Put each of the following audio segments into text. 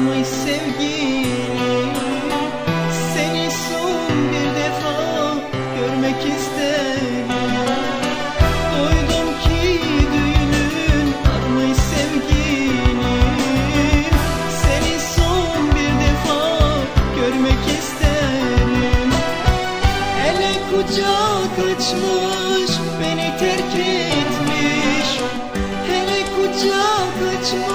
Kalmış sevgilim Seni son bir defa görmek isterim. Duydum ki düğünün kalmış sevgilim Seni son bir defa görmek isterim. Ele kucak açmış beni terk etmiş. Hele kucak açmış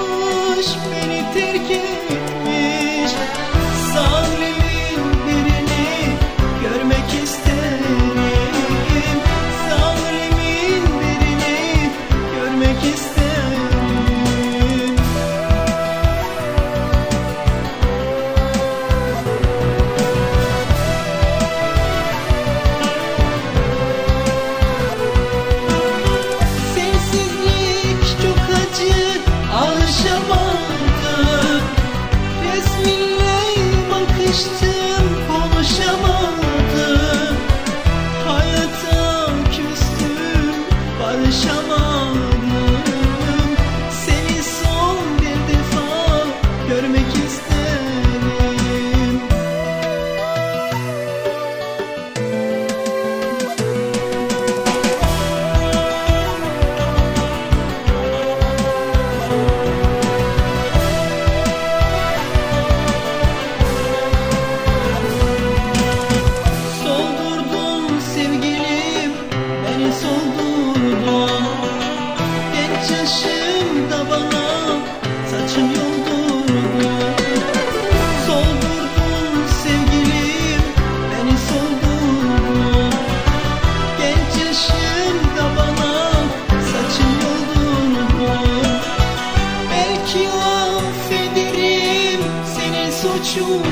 suçumu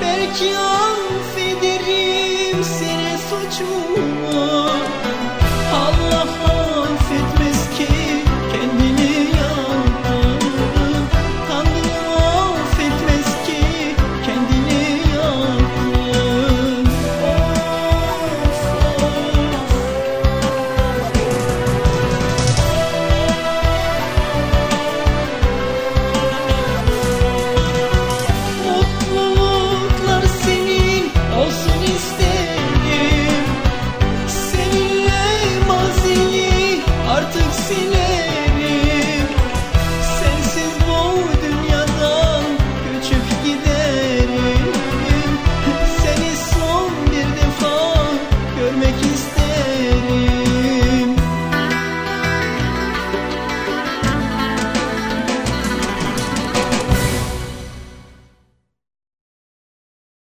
Belki affederim seni suçumu Allah